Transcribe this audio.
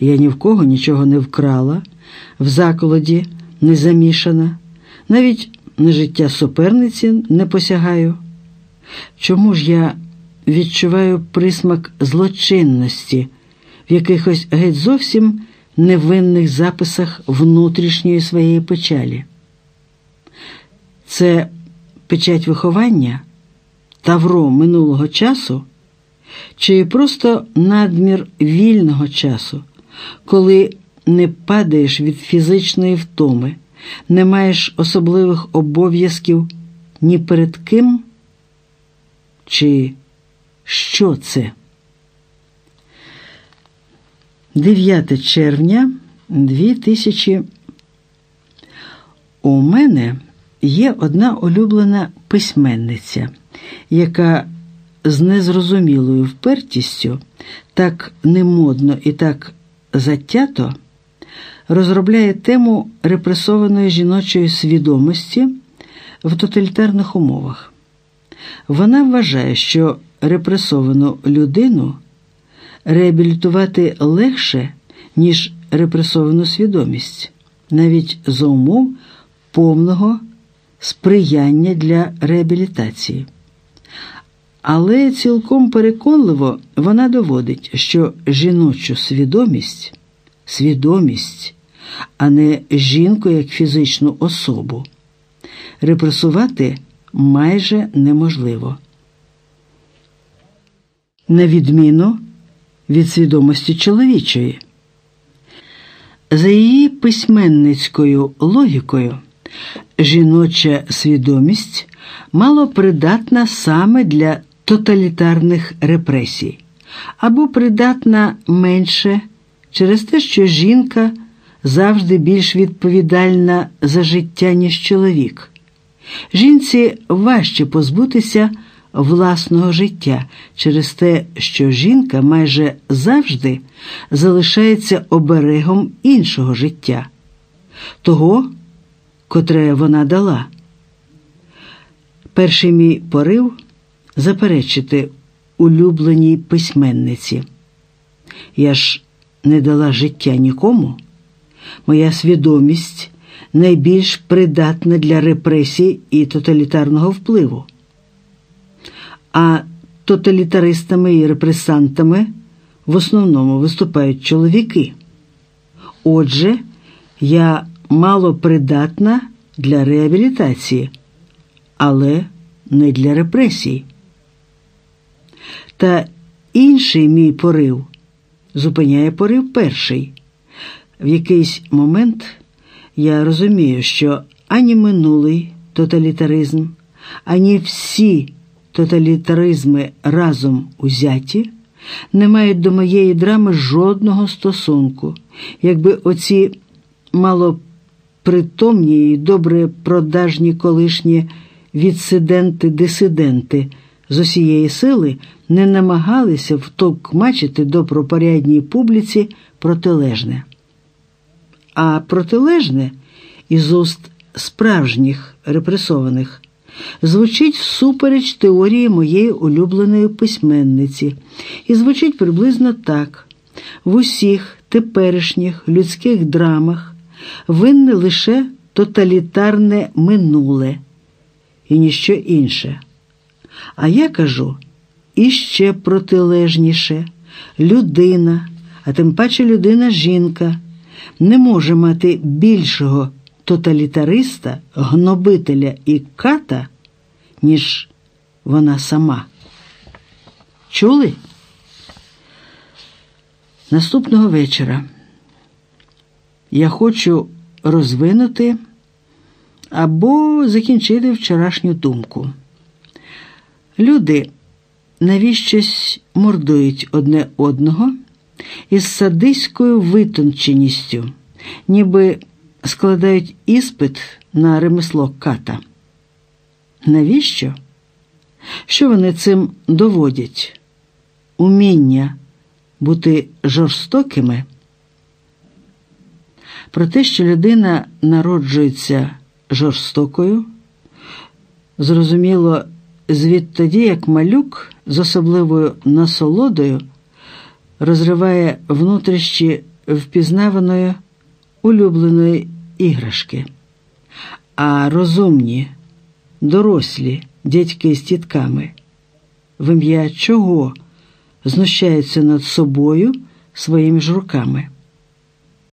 Я ні в кого нічого не вкрала, в заколоді не замішана, навіть на життя суперниці не посягаю. Чому ж я відчуваю присмак злочинності в якихось геть зовсім невинних записах внутрішньої своєї печалі? Це печать виховання, тавро минулого часу, чи просто надмір вільного часу, коли не падаєш від фізичної втоми, не маєш особливих обов'язків ні перед ким? Чи що це? 9 червня 2000 У мене є одна улюблена письменниця, яка з незрозумілою впертістю, так немодно і так затято розробляє тему репресованої жіночої свідомості в тоталітарних умовах. Вона вважає, що репресовану людину реабілітувати легше, ніж репресовану свідомість, навіть за умов повного сприяння для реабілітації. Але цілком переконливо вона доводить, що жіночу свідомість свідомість, а не жінку як фізичну особу, репресувати майже неможливо. На відміну від свідомості чоловічої. За її письменницькою логікою, жіноча свідомість мало придатна саме для тоталітарних репресій або придатна менше через те, що жінка завжди більш відповідальна за життя, ніж чоловік. Жінці важче позбутися власного життя через те, що жінка майже завжди залишається оберегом іншого життя, того, котре вона дала. Перший мій порив заперечити улюбленій письменниці. Я ж не дала життя нікому, моя свідомість найбільш придатна для репресій і тоталітарного впливу. А тоталітаристами і репресантами в основному виступають чоловіки. Отже, я мало придатна для реабілітації, але не для репресій. Та інший мій порив зупиняє порив перший. В якийсь момент я розумію, що ані минулий тоталітаризм, ані всі тоталітаризми разом узяті не мають до моєї драми жодного стосунку, якби оці малопритомні і добре продажні колишні відсиденти-дисиденти з усієї сили не намагалися втокмачити до пропорядній публіці протилежне. А протилежне із уст справжніх репресованих звучить всупереч теорії моєї улюбленої письменниці і звучить приблизно так: в усіх теперішніх людських драмах винне лише тоталітарне минуле і ніщо інше. А я кажу іще протилежніше людина, а тим паче людина жінка, не може мати більшого тоталітариста, гнобителя і ката, ніж вона сама. Чули? Наступного вечора я хочу розвинути або закінчити вчорашню думку. Люди навіщось мордують одне одного із садиською витонченістю, ніби складають іспит на ремесло ката. Навіщо? Що вони цим доводять? Уміння бути жорстокими? Про те, що людина народжується жорстокою, зрозуміло звідтоді, як малюк з особливою насолодою розриває внутрішні впізнаваної улюбленої іграшки. А розумні, дорослі дядьки з тітками, в ім'я чого знущаються над собою своїми ж руками.